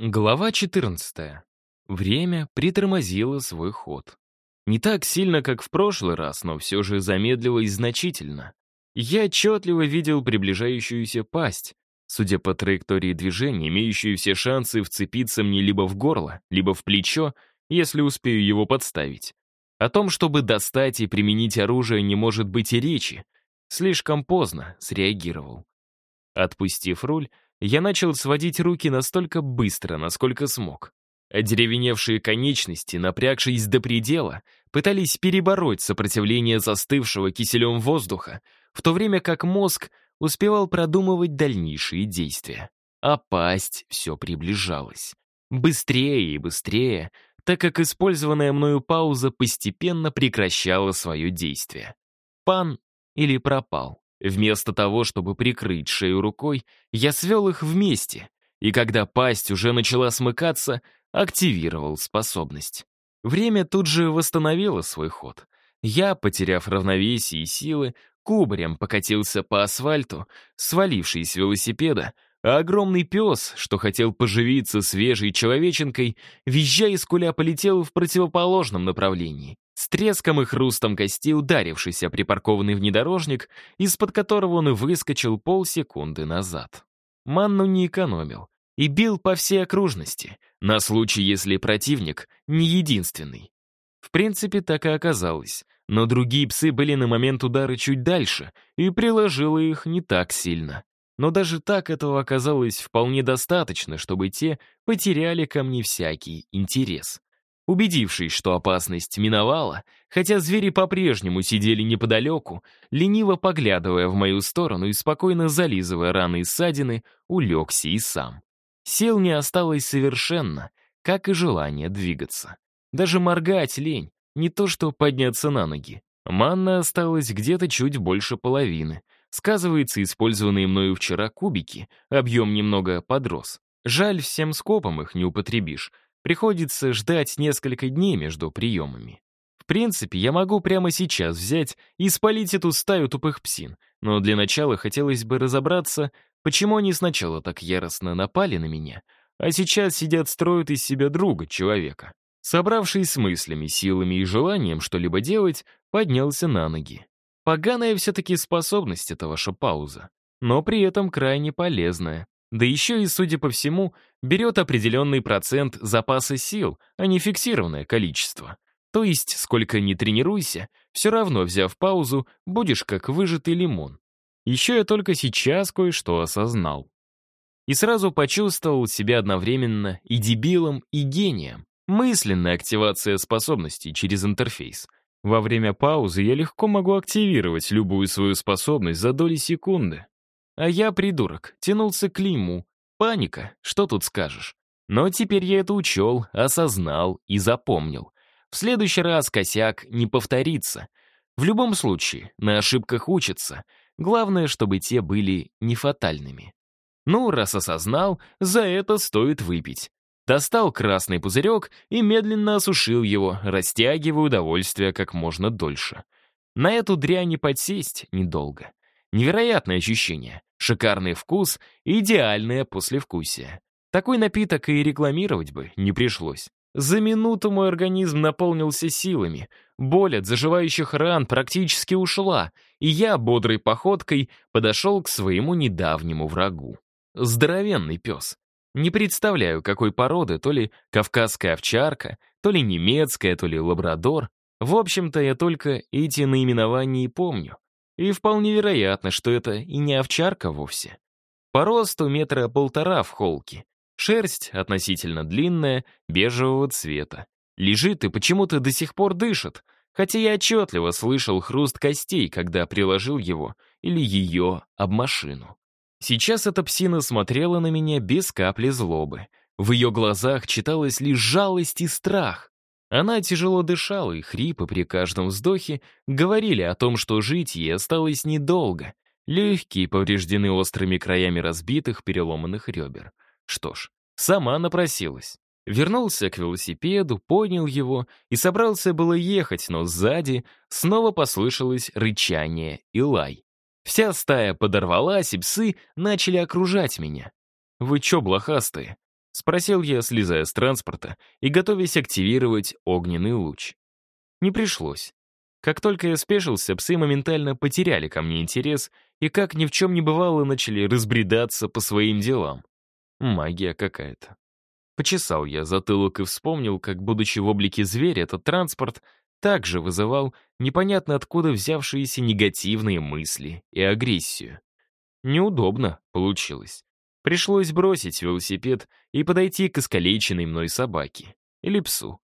Глава 14. Время притормозило свой ход. Не так сильно, как в прошлый раз, но все же замедлилось значительно. Я отчетливо видел приближающуюся пасть, судя по траектории движения, имеющую все шансы вцепиться мне либо в горло, либо в плечо, если успею его подставить. О том, чтобы достать и применить оружие, не может быть и речи. Слишком поздно среагировал. Отпустив руль, я начал сводить руки настолько быстро, насколько смог. Одеревеневшие конечности, напрягшись до предела, пытались перебороть сопротивление застывшего киселем воздуха, в то время как мозг успевал продумывать дальнейшие действия. А все приближалась. Быстрее и быстрее, так как использованная мною пауза постепенно прекращала свое действие. Пан или пропал. Вместо того, чтобы прикрыть шею рукой, я свел их вместе, и когда пасть уже начала смыкаться, активировал способность. Время тут же восстановило свой ход. Я, потеряв равновесие и силы, кубарем покатился по асфальту, свалившись с велосипеда, а огромный пес, что хотел поживиться свежей человеченкой, визжа и скуля полетел в противоположном направлении с треском и хрустом кости ударившись о припаркованный внедорожник, из-под которого он и выскочил полсекунды назад. Манну не экономил и бил по всей окружности, на случай, если противник не единственный. В принципе, так и оказалось, но другие псы были на момент удара чуть дальше, и приложило их не так сильно. Но даже так этого оказалось вполне достаточно, чтобы те потеряли ко мне всякий интерес. Убедившись, что опасность миновала, хотя звери по-прежнему сидели неподалеку, лениво поглядывая в мою сторону и спокойно зализывая раны и ссадины, улегся и сам. Сил не осталось совершенно, как и желание двигаться. Даже моргать лень, не то что подняться на ноги. Манна осталась где-то чуть больше половины. Сказывается, использованные мною вчера кубики, объем немного подрос. Жаль, всем скопом их не употребишь, Приходится ждать несколько дней между приемами. В принципе, я могу прямо сейчас взять и спалить эту стаю тупых псин, но для начала хотелось бы разобраться, почему они сначала так яростно напали на меня, а сейчас сидят строят из себя друга, человека. Собравшись с мыслями, силами и желанием что-либо делать, поднялся на ноги. Поганая все-таки способность — это ваша пауза, но при этом крайне полезная. Да еще и, судя по всему, берет определенный процент запаса сил, а не фиксированное количество. То есть, сколько ни тренируйся, все равно, взяв паузу, будешь как выжатый лимон. Еще я только сейчас кое-что осознал. И сразу почувствовал себя одновременно и дебилом, и гением. Мысленная активация способностей через интерфейс. Во время паузы я легко могу активировать любую свою способность за доли секунды. А я, придурок, тянулся к клейму. Паника, что тут скажешь? Но теперь я это учел, осознал и запомнил. В следующий раз косяк не повторится. В любом случае, на ошибках учатся. Главное, чтобы те были не фатальными. Ну, раз осознал, за это стоит выпить. Достал красный пузырек и медленно осушил его, растягивая удовольствие как можно дольше. На эту дрянь не подсесть недолго. Невероятное ощущение, шикарный вкус и идеальное послевкусие. Такой напиток и рекламировать бы не пришлось. За минуту мой организм наполнился силами, боль от заживающих ран практически ушла, и я бодрой походкой подошел к своему недавнему врагу. Здоровенный пес. Не представляю, какой породы, то ли кавказская овчарка, то ли немецкая, то ли лабрадор. В общем-то, я только эти наименования и помню. И вполне вероятно, что это и не овчарка вовсе. По росту метра полтора в холке. Шерсть относительно длинная, бежевого цвета. Лежит и почему-то до сих пор дышит, хотя я отчетливо слышал хруст костей, когда приложил его или ее об машину. Сейчас эта псина смотрела на меня без капли злобы. В ее глазах читалась лишь жалость и страх. Она тяжело дышала, и хрипы при каждом вздохе говорили о том, что жить ей осталось недолго. Легкие повреждены острыми краями разбитых, переломанных ребер. Что ж, сама напросилась. Вернулся к велосипеду, поднял его и собрался было ехать, но сзади снова послышалось рычание и лай. Вся стая подорвалась, и псы начали окружать меня. «Вы чё, блохастые? — спросил я, слезая с транспорта и готовясь активировать огненный луч. Не пришлось. Как только я спешился, псы моментально потеряли ко мне интерес и, как ни в чем не бывало, начали разбредаться по своим делам. Магия какая-то. Почесал я затылок и вспомнил, как, будучи в облике зверя, этот транспорт также вызывал непонятно откуда взявшиеся негативные мысли и агрессию. Неудобно получилось. Пришлось бросить велосипед и подойти к искалеченной мной собаке. Или псу.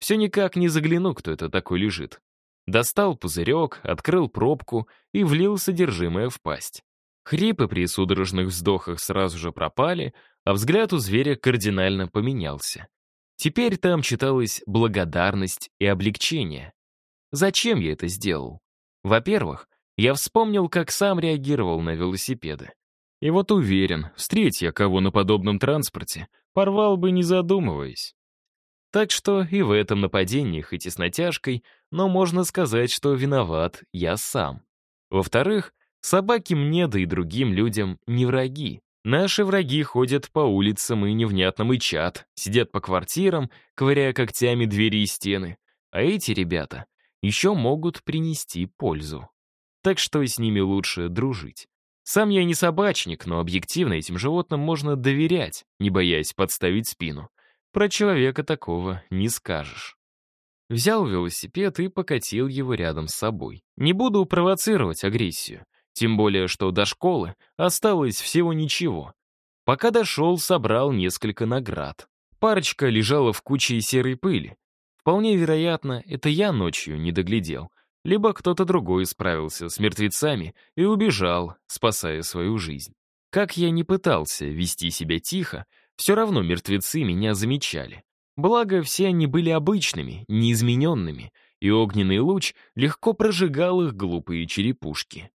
Все никак не загляну, кто это такой лежит. Достал пузырек, открыл пробку и влил содержимое в пасть. Хрипы при судорожных вздохах сразу же пропали, а взгляд у зверя кардинально поменялся. Теперь там читалась благодарность и облегчение. Зачем я это сделал? Во-первых, я вспомнил, как сам реагировал на велосипеды. И вот уверен, встреть я кого на подобном транспорте, порвал бы не задумываясь. Так что и в этом нападении, хоть и с натяжкой, но можно сказать, что виноват я сам. Во-вторых, собаки мне, да и другим людям не враги. Наши враги ходят по улицам и невнятно мычат, сидят по квартирам, ковыряя когтями двери и стены. А эти ребята еще могут принести пользу. Так что с ними лучше дружить. Сам я не собачник, но объективно этим животным можно доверять, не боясь подставить спину. Про человека такого не скажешь. Взял велосипед и покатил его рядом с собой. Не буду провоцировать агрессию. Тем более, что до школы осталось всего ничего. Пока дошел, собрал несколько наград. Парочка лежала в куче серой пыли. Вполне вероятно, это я ночью не доглядел. Либо кто-то другой справился с мертвецами и убежал, спасая свою жизнь. Как я не пытался вести себя тихо, все равно мертвецы меня замечали. Благо, все они были обычными, неизмененными, и огненный луч легко прожигал их глупые черепушки.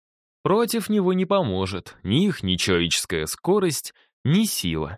Против него не поможет ни их нечеловеческая скорость, ни сила.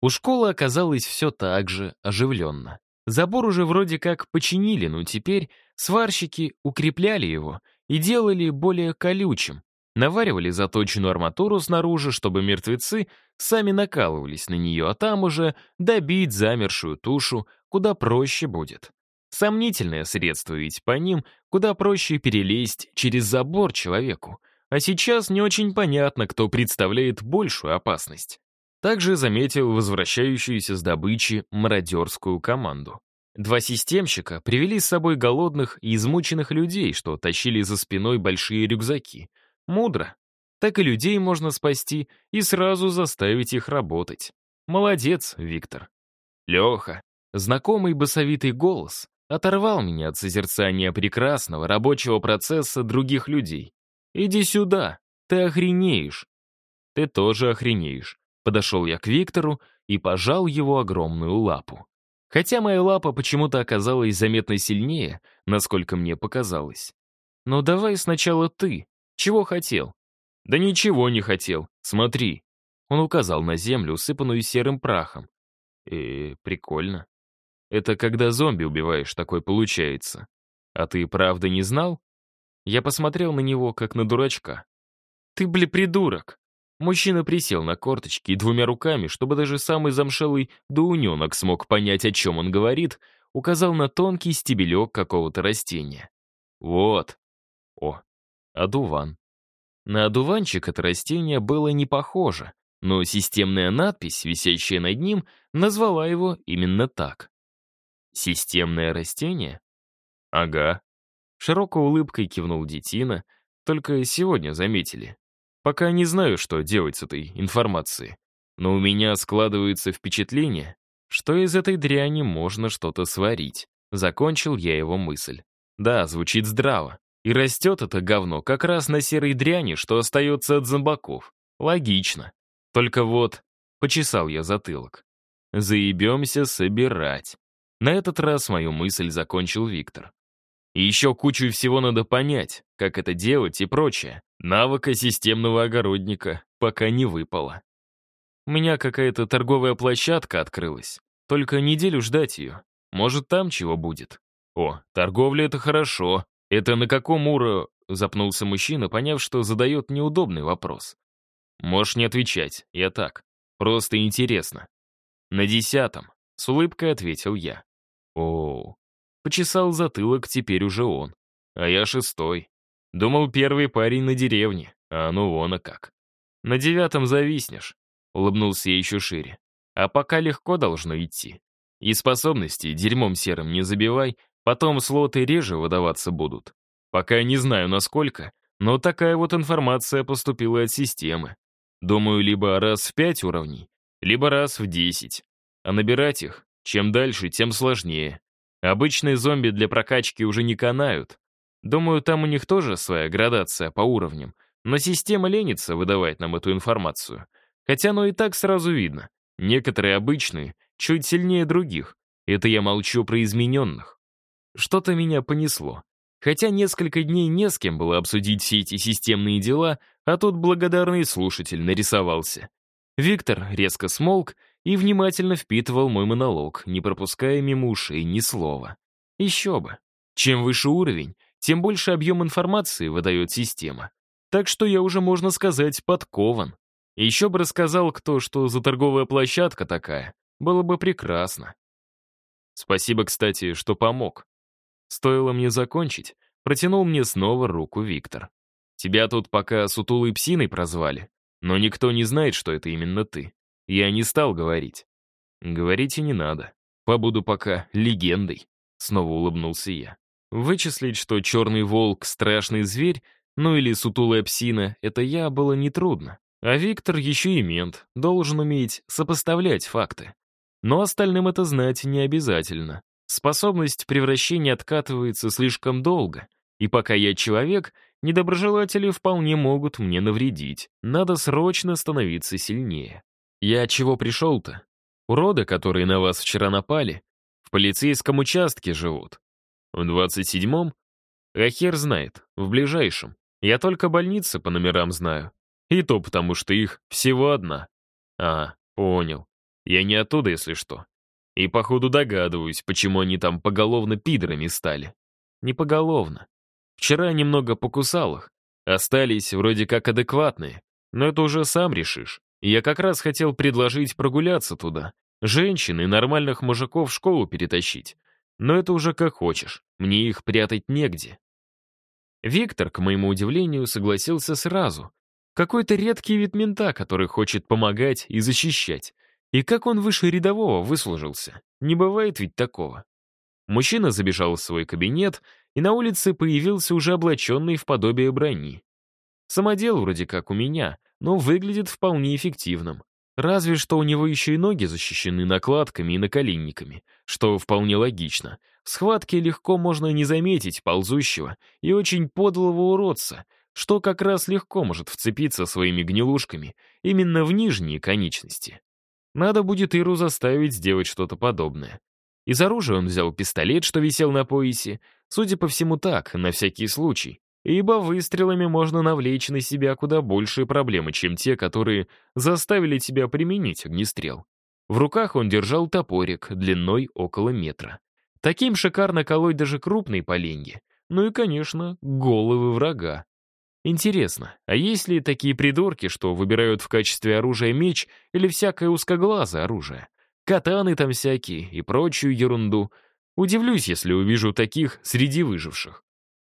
У школы оказалось все так же оживленно. Забор уже вроде как починили, но теперь сварщики укрепляли его и делали более колючим, Наваривали заточенную арматуру снаружи, чтобы мертвецы сами накалывались на нее, а там уже добить замершую тушу куда проще будет. Сомнительное средство, ведь по ним куда проще перелезть через забор человеку. А сейчас не очень понятно, кто представляет большую опасность. Также заметил возвращающуюся с добычи мародерскую команду. Два системщика привели с собой голодных и измученных людей, что тащили за спиной большие рюкзаки — Мудро. Так и людей можно спасти и сразу заставить их работать. Молодец, Виктор. Леха, знакомый басовитый голос, оторвал меня от созерцания прекрасного рабочего процесса других людей. «Иди сюда, ты охренеешь». «Ты тоже охренеешь». Подошел я к Виктору и пожал его огромную лапу. Хотя моя лапа почему-то оказалась заметно сильнее, насколько мне показалось. «Но давай сначала ты», чего хотел? Да ничего не хотел. Смотри. Он указал на землю, усыпанную серым прахом. И прикольно. Это когда зомби убиваешь, такой получается. А ты правда не знал? Я посмотрел на него, как на дурачка. Ты, бля, придурок. Мужчина присел на корточки и двумя руками, чтобы даже самый замшелый доуненок смог понять, о чем он говорит, указал на тонкий стебелек какого-то растения. Вот. О, одуван. На одуванчик это растение было не похоже, но системная надпись, висящая над ним, назвала его именно так. «Системное растение?» «Ага». Широкой улыбкой кивнул Детина, только сегодня заметили. Пока не знаю, что делать с этой информацией, но у меня складывается впечатление, что из этой дряни можно что-то сварить. Закончил я его мысль. Да, звучит здраво. И растет это говно как раз на серой дряни, что остается от зомбаков. Логично. Только вот, почесал я затылок. Заебемся собирать. На этот раз мою мысль закончил Виктор. И еще кучу всего надо понять, как это делать и прочее. Навыка системного огородника пока не выпало. У меня какая-то торговая площадка открылась. Только неделю ждать ее. Может, там чего будет. О, торговля — это хорошо. «Это на каком уро...» — запнулся мужчина, поняв, что задает неудобный вопрос. «Можешь не отвечать, я так. Просто интересно». «На десятом», — с улыбкой ответил я. О, почесал затылок теперь уже он. А я шестой. Думал, первый парень на деревне, а ну вон а как. На девятом зависнешь, улыбнулся я еще шире. А пока легко должно идти. И способности дерьмом серым не забивай, потом слоты реже выдаваться будут. Пока не знаю, насколько, но такая вот информация поступила от системы. Думаю, либо раз в пять уровней, либо раз в десять. А набирать их, чем дальше, тем сложнее. Обычные зомби для прокачки уже не канают. Думаю, там у них тоже своя градация по уровням, но система ленится выдавать нам эту информацию. Хотя оно и так сразу видно. Некоторые обычные, чуть сильнее других. Это я молчу про измененных. Что-то меня понесло. Хотя несколько дней не с кем было обсудить все эти системные дела, а тут благодарный слушатель нарисовался. Виктор резко смолк и внимательно впитывал мой монолог, не пропуская мимо ушей ни слова. Еще бы. Чем выше уровень, тем больше объем информации выдает система. Так что я уже, можно сказать, подкован. Еще бы рассказал кто, что за торговая площадка такая. Было бы прекрасно. Спасибо, кстати, что помог. Стоило мне закончить, протянул мне снова руку Виктор. Тебя тут пока сутулой псиной прозвали, но никто не знает, что это именно ты. Я не стал говорить. Говорить и не надо. Побуду пока легендой. Снова улыбнулся я. Вычислить, что черный волк — страшный зверь, ну или сутулая псина — это я, было нетрудно. А Виктор еще и мент, должен уметь сопоставлять факты. Но остальным это знать не обязательно. Способность превращения откатывается слишком долго, и пока я человек, недоброжелатели вполне могут мне навредить. Надо срочно становиться сильнее. Я чего пришел-то? Уроды, которые на вас вчера напали, в полицейском участке живут. В двадцать седьмом? А хер знает, в ближайшем. Я только больницы по номерам знаю. И то потому, что их всего одна. А, понял. Я не оттуда, если что. И походу догадываюсь, почему они там поголовно пидорами стали. Не поголовно. Вчера немного покусал их. Остались вроде как адекватные. Но это уже сам решишь. Я как раз хотел предложить прогуляться туда. Женщин и нормальных мужиков в школу перетащить. Но это уже как хочешь. Мне их прятать негде. Виктор, к моему удивлению, согласился сразу. Какой-то редкий вид мента, который хочет помогать и защищать. И как он выше рядового выслужился. Не бывает ведь такого. Мужчина забежал в свой кабинет, и на улице появился уже облаченный в подобие брони. Самодел вроде как у меня, но выглядит вполне эффективным. Разве что у него еще и ноги защищены накладками и наколенниками, что вполне логично. В схватке легко можно не заметить ползущего и очень подлого уродца, что как раз легко может вцепиться своими гнилушками именно в нижние конечности. Надо будет Иру заставить сделать что-то подобное. Из оружия он взял пистолет, что висел на поясе, судя по всему так, на всякий случай, ибо выстрелами можно навлечь на себя куда большие проблемы, чем те, которые заставили тебя применить огнестрел. В руках он держал топорик длиной около метра. Таким шикарно колоть даже крупные поленья. Ну и, конечно, головы врага. Интересно, а есть ли такие придурки, что выбирают в качестве оружия меч или всякое узкоглазое оружие? Катаны там всякие и прочую ерунду. Удивлюсь, если увижу таких среди выживших.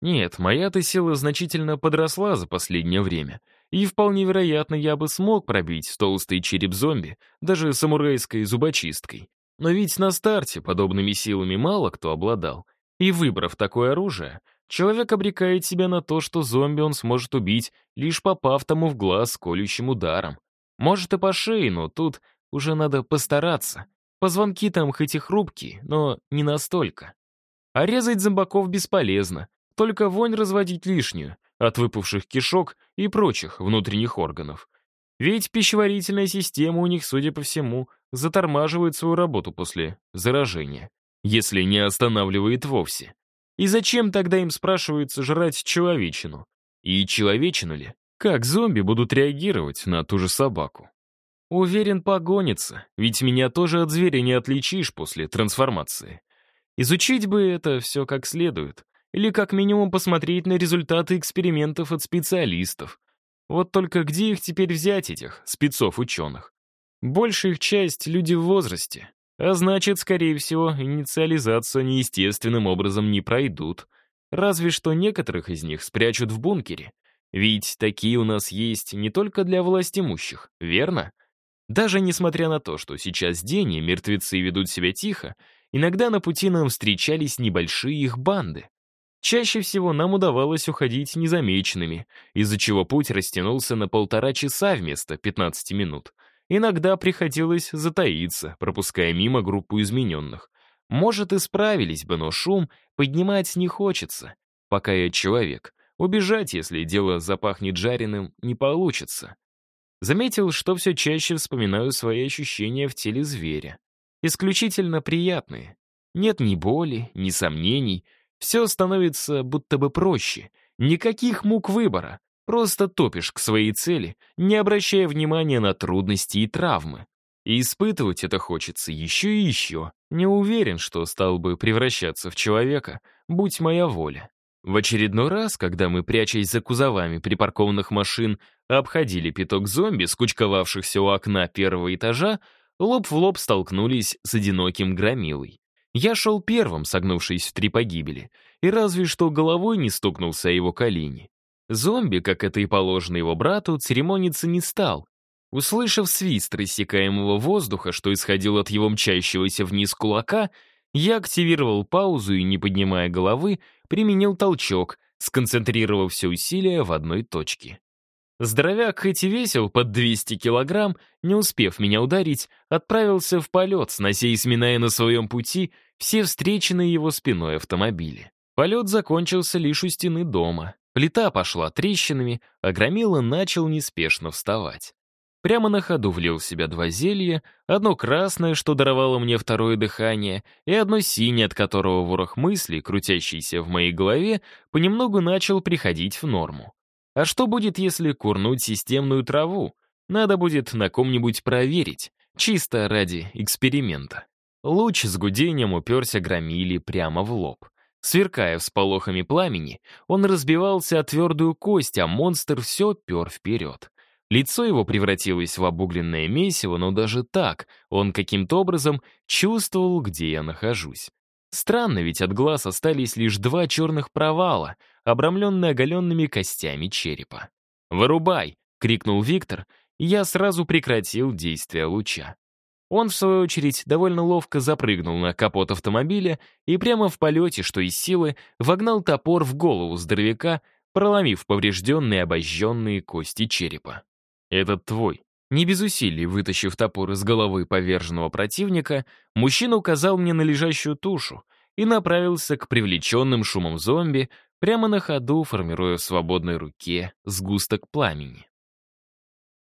Нет, моя-то сила значительно подросла за последнее время, и вполне вероятно, я бы смог пробить толстый череп зомби даже самурайской зубочисткой. Но ведь на старте подобными силами мало кто обладал. И выбрав такое оружие, человек обрекает себя на то, что зомби он сможет убить, лишь попав тому в глаз колющим ударом. Может и по шее, но тут уже надо постараться. Позвонки там хоть и хрупкие, но не настолько. А резать зомбаков бесполезно. Только вонь разводить лишнюю от выпавших кишок и прочих внутренних органов. Ведь пищеварительная система у них, судя по всему, затормаживает свою работу после заражения, если не останавливает вовсе. И зачем тогда им спрашивается жрать человечину? И человечину ли? Как зомби будут реагировать на ту же собаку? Уверен, погонится, ведь меня тоже от зверя не отличишь после трансформации. Изучить бы это все как следует, или как минимум посмотреть на результаты экспериментов от специалистов. Вот только где их теперь взять, этих спецов-ученых? Большая их часть — люди в возрасте. А значит, скорее всего, инициализацию они естественным образом не пройдут. Разве что некоторых из них спрячут в бункере. Ведь такие у нас есть не только для властимущих, верно? Даже несмотря на то, что сейчас день и мертвецы ведут себя тихо, иногда на пути нам встречались небольшие их банды. Чаще всего нам удавалось уходить незамеченными, из-за чего путь растянулся на полтора часа вместо 15 минут. Иногда приходилось затаиться, пропуская мимо группу измененных. Может, и справились бы, но шум поднимать не хочется, пока я человек. Убежать, если дело запахнет жареным, не получится. Заметил, что все чаще вспоминаю свои ощущения в теле зверя. Исключительно приятные. Нет ни боли, ни сомнений — все становится будто бы проще. Никаких мук выбора. Просто топишь к своей цели, не обращая внимания на трудности и травмы. И испытывать это хочется еще и еще. Не уверен, что стал бы превращаться в человека, будь моя воля. В очередной раз, когда мы, прячась за кузовами припаркованных машин, обходили пяток зомби, скучковавшихся у окна первого этажа, лоб в лоб столкнулись с одиноким громилой. Я шел первым, согнувшись в три погибели, и разве что головой не стукнулся о его колени. Зомби, как это и положено его брату, церемониться не стал. Услышав свист рассекаемого воздуха, что исходил от его мчащегося вниз кулака, я активировал паузу и, не поднимая головы, применил толчок, сконцентрировав все усилия в одной точке. Здоровяк хоть и весил под 200 килограмм, не успев меня ударить, отправился в полет, снося и сминая на своем пути все встреченные его спиной автомобили. Полет закончился лишь у стены дома. Плита пошла трещинами, а Громила начал неспешно вставать. Прямо на ходу влил в себя два зелья, одно красное, что даровало мне второе дыхание, и одно синее, от которого ворох мыслей, крутящийся в моей голове, понемногу начал приходить в норму. А что будет, если курнуть системную траву? Надо будет на ком-нибудь проверить, чисто ради эксперимента. Луч с гудением уперся громили прямо в лоб. Сверкая всполохами пламени, он разбивался о твердую кость, а монстр все пер вперед. Лицо его превратилось в обугленное месиво, но даже так он каким-то образом чувствовал, где я нахожусь. Странно, ведь от глаз остались лишь два черных провала, обрамленные оголенными костями черепа. «Вырубай!» — крикнул Виктор, и я сразу прекратил действие луча. Он, в свою очередь, довольно ловко запрыгнул на капот автомобиля и прямо в полете, что из силы, вогнал топор в голову здоровяка, проломив поврежденные обожженные кости черепа. «Этот твой», не без усилий вытащив топор из головы поверженного противника, мужчина указал мне на лежащую тушу и направился к привлеченным шумом зомби, прямо на ходу формируя в свободной руке сгусток пламени.